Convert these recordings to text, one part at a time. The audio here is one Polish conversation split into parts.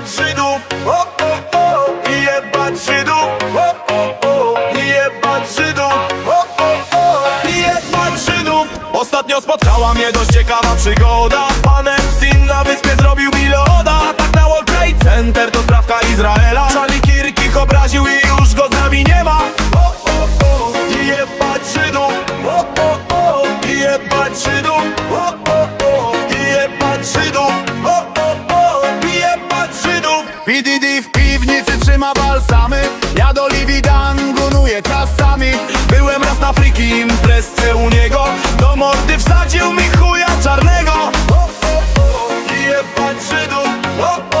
jebać Żydów. O, o, o, i jebać Żydów. O, o, o, i jebać Żydów. O, o, o, i jebać Żydów. Ostatnio spotkała mnie dość ciekawa przygoda. Pan Epstein na wyspie zrobił mi loda Tak na World Trade Center to sprawka Izraela. Charlie Kirk ich obraził i już go z nami nie ma PDD w piwnicy trzyma balsamy. Ja do Livi dangunuję trasami Byłem raz na friki imprezce u niego. Do mordy wsadził mi chuja czarnego. O, o, o, jebać Żydów o, o,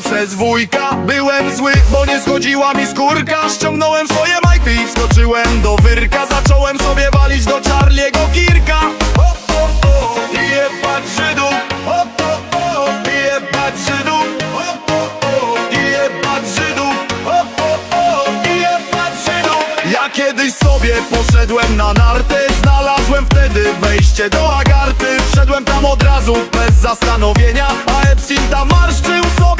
przez wujka. Byłem zły, bo nie schodziła mi skórka. Ściągnąłem swoje majty i wskoczyłem do wyrka. Zacząłem sobie walić do Charliego Kirka. Ja kiedyś sobie poszedłem na narty. Znalazłem wtedy wejście do Agarty. Wszedłem tam od razu bez zastanowienia A Epstein tam marszczył sobie